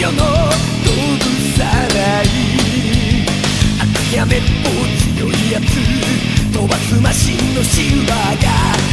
世の道具さらい悪やめっぽ強いやつ飛ばすマシンのシルバーが